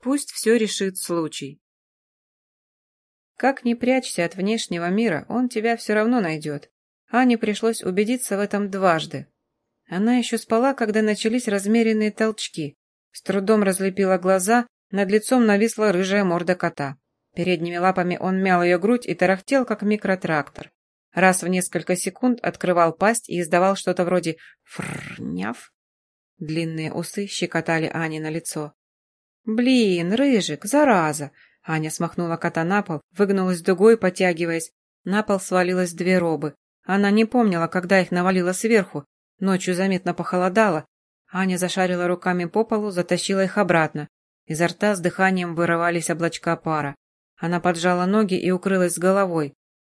Пусть все решит случай. Как ни прячься от внешнего мира, он тебя все равно найдет. Ане пришлось убедиться в этом дважды. Она еще спала, когда начались размеренные толчки. С трудом разлепила глаза, над лицом нависла рыжая морда кота. Передними лапами он мял ее грудь и тарахтел, как микротрактор. Раз в несколько секунд открывал пасть и издавал что-то вроде «фрррняв». Длинные усы щекотали Ане на лицо. «Блин, Рыжик, зараза!» Аня смахнула кота на пол, выгнулась дугой, потягиваясь. На пол свалилось две робы. Она не помнила, когда их навалило сверху. Ночью заметно похолодало. Аня зашарила руками по полу, затащила их обратно. Изо рта с дыханием вырывались облачка пара. Она поджала ноги и укрылась с головой.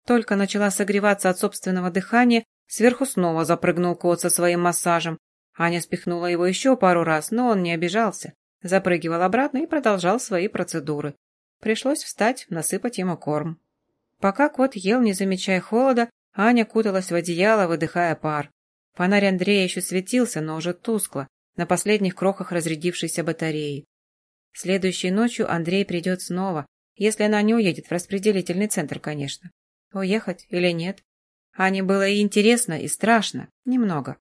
Только начала согреваться от собственного дыхания, сверху снова запрыгнул кот со своим массажем. Аня спихнула его еще пару раз, но он не обижался. Запрыгивал обратно и продолжал свои процедуры. Пришлось встать, насыпать ему корм. Пока кот ел, не замечая холода, Аня куталась в одеяло, выдыхая пар. Фонарь Андрея еще светился, но уже тускло, на последних крохах разрядившейся батареи. Следующей ночью Андрей придет снова, если она не уедет в распределительный центр, конечно. Уехать или нет? Ане было и интересно, и страшно. Немного.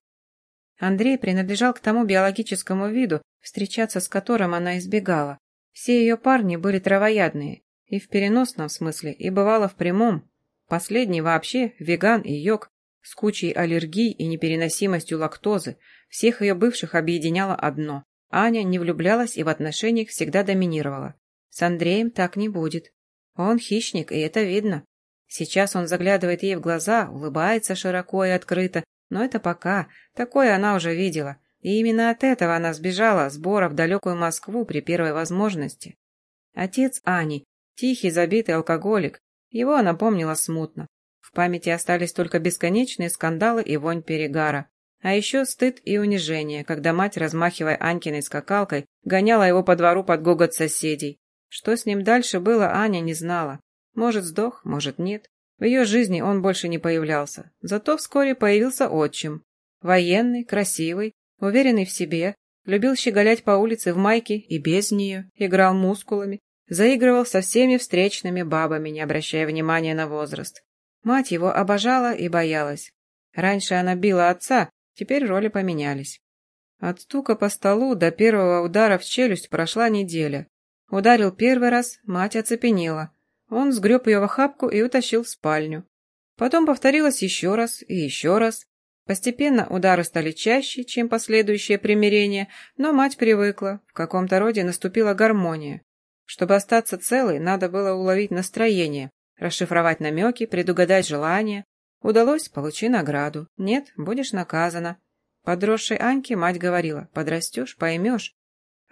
Андрей принадлежал к тому биологическому виду, встречаться с которым она избегала. Все ее парни были травоядные, и в переносном смысле, и бывало в прямом. Последний вообще веган и йог, с кучей аллергий и непереносимостью лактозы. Всех ее бывших объединяло одно. Аня не влюблялась и в отношениях всегда доминировала. С Андреем так не будет. Он хищник, и это видно. Сейчас он заглядывает ей в глаза, улыбается широко и открыто, но это пока, такое она уже видела. И именно от этого она сбежала с Бора в далекую Москву при первой возможности. Отец Ани, тихий, забитый алкоголик, его она помнила смутно. В памяти остались только бесконечные скандалы и вонь перегара. А еще стыд и унижение, когда мать, размахивая Анькиной скакалкой, гоняла его по двору под гогот соседей. Что с ним дальше было, Аня не знала. Может, сдох, может, нет. В ее жизни он больше не появлялся. Зато вскоре появился отчим. Военный, красивый, уверенный в себе, любил щеголять по улице в майке и без нее, играл мускулами, заигрывал со всеми встречными бабами, не обращая внимания на возраст. Мать его обожала и боялась. Раньше она била отца, теперь роли поменялись. От стука по столу до первого удара в челюсть прошла неделя. Ударил первый раз, мать оцепенела. Он сгреб ее в охапку и утащил в спальню. Потом повторилось еще раз и еще раз. Постепенно удары стали чаще, чем последующее примирение, но мать привыкла, в каком-то роде наступила гармония. Чтобы остаться целой, надо было уловить настроение, расшифровать намеки, предугадать желания. Удалось – получи награду. Нет – будешь наказана. Подросшей Аньке мать говорила, подрастешь – поймешь.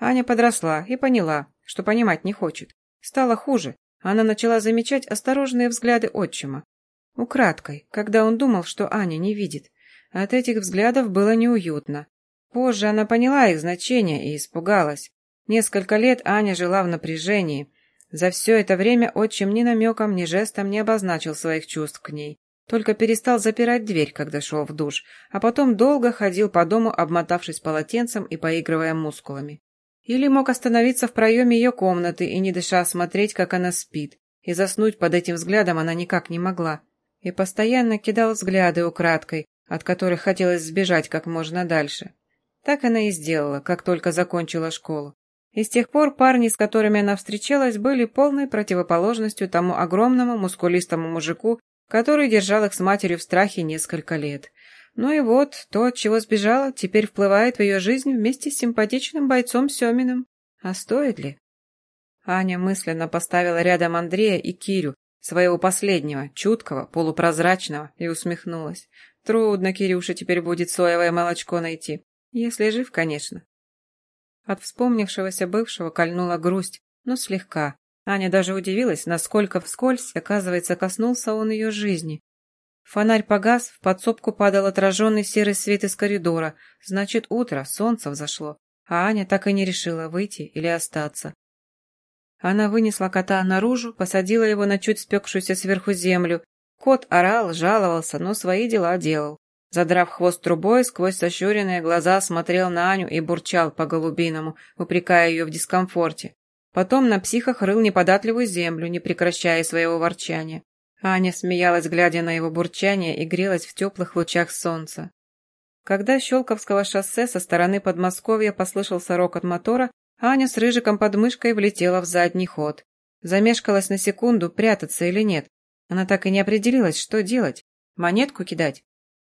Аня подросла и поняла, что понимать не хочет. Стало хуже, она начала замечать осторожные взгляды отчима. Украдкой, когда он думал, что Аня не видит. От этих взглядов было неуютно. Позже она поняла их значение и испугалась. Несколько лет Аня жила в напряжении. За все это время отчим ни намеком, ни жестом не обозначил своих чувств к ней. Только перестал запирать дверь, когда шел в душ, а потом долго ходил по дому, обмотавшись полотенцем и поигрывая мускулами. Или мог остановиться в проеме ее комнаты и, не дыша, смотреть, как она спит. И заснуть под этим взглядом она никак не могла. И постоянно кидал взгляды украдкой, от которых хотелось сбежать как можно дальше. Так она и сделала, как только закончила школу. И с тех пор парни, с которыми она встречалась, были полной противоположностью тому огромному мускулистому мужику, который держал их с матерью в страхе несколько лет. Ну и вот, то, от чего сбежала, теперь вплывает в ее жизнь вместе с симпатичным бойцом Семиным. А стоит ли? Аня мысленно поставила рядом Андрея и Кирю, своего последнего, чуткого, полупрозрачного, и усмехнулась. Трудно Кирюше теперь будет соевое молочко найти. Если жив, конечно. От вспомнившегося бывшего кольнула грусть, но слегка. Аня даже удивилась, насколько вскользь, оказывается, коснулся он ее жизни. Фонарь погас, в подсобку падал отраженный серый свет из коридора. Значит, утро, солнце взошло. А Аня так и не решила, выйти или остаться. Она вынесла кота наружу, посадила его на чуть спекшуюся сверху землю. Кот орал, жаловался, но свои дела делал. Задрав хвост трубой, сквозь сощуренные глаза смотрел на Аню и бурчал по-голубиному, упрекая ее в дискомфорте. Потом на психах рыл неподатливую землю, не прекращая своего ворчания. Аня смеялась, глядя на его бурчание, и грелась в теплых лучах солнца. Когда с Щелковского шоссе со стороны Подмосковья послышался рокот мотора, Аня с рыжиком под мышкой влетела в задний ход. Замешкалась на секунду, прятаться или нет. Она так и не определилась, что делать. Монетку кидать?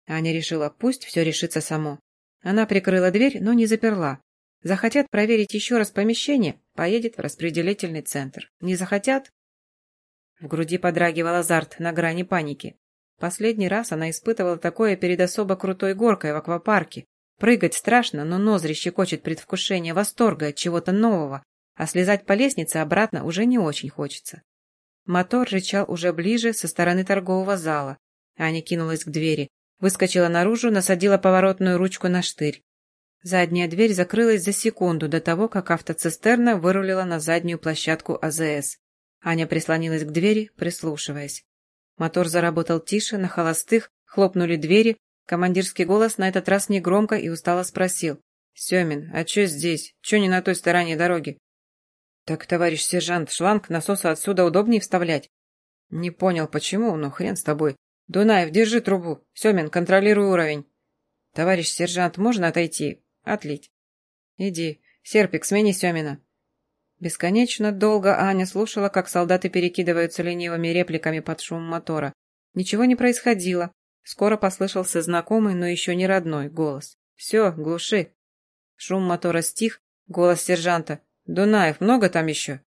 Аня решила, пусть все решится само. Она прикрыла дверь, но не заперла. Захотят проверить еще раз помещение, поедет в распределительный центр. Не захотят? В груди подрагивал азарт на грани паники. Последний раз она испытывала такое перед особо крутой горкой в аквапарке. Прыгать страшно, но ноздри щекочет предвкушение восторга от чего-то нового, а слезать по лестнице обратно уже не очень хочется. Мотор рычал уже ближе, со стороны торгового зала. Аня кинулась к двери, выскочила наружу, насадила поворотную ручку на штырь. Задняя дверь закрылась за секунду до того, как автоцистерна вырулила на заднюю площадку АЗС. Аня прислонилась к двери, прислушиваясь. Мотор заработал тише, на холостых, хлопнули двери. Командирский голос на этот раз негромко и устало спросил. «Семин, а чё здесь? Чё не на той стороне дороги?» «Так, товарищ сержант, шланг насоса отсюда удобнее вставлять». «Не понял, почему, но хрен с тобой. Дунаев, держи трубу. Семин, контролируй уровень». «Товарищ сержант, можно отойти? Отлить. Иди. Серпик, смени Семина. Бесконечно долго Аня слушала, как солдаты перекидываются ленивыми репликами под шум мотора. Ничего не происходило. Скоро послышался знакомый, но еще не родной голос. «Все, глуши». Шум мотора стих, голос сержанта. «Дунаев, много там еще?»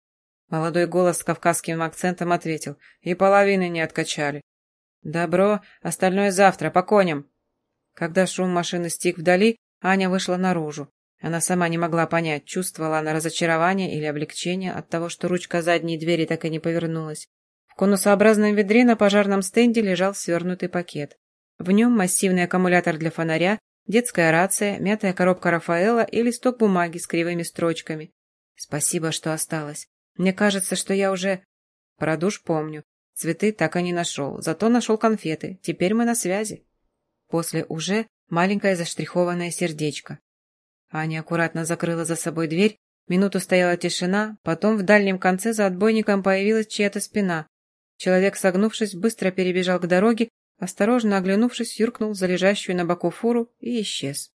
Молодой голос с кавказским акцентом ответил. «И половины не откачали». «Добро, остальное завтра, по коням». Когда шум машины стих вдали, Аня вышла наружу. Она сама не могла понять, чувствовала она разочарование или облегчение от того, что ручка задней двери так и не повернулась. В конусообразном ведре на пожарном стенде лежал свернутый пакет. В нем массивный аккумулятор для фонаря, детская рация, мятая коробка Рафаэла и листок бумаги с кривыми строчками. Спасибо, что осталось. Мне кажется, что я уже... Про душ помню. Цветы так и не нашел, зато нашел конфеты. Теперь мы на связи. После «уже» маленькое заштрихованное сердечко. Аня аккуратно закрыла за собой дверь, минуту стояла тишина, потом в дальнем конце за отбойником появилась чья-то спина. Человек, согнувшись, быстро перебежал к дороге, осторожно оглянувшись, юркнул за лежащую на боку фуру и исчез.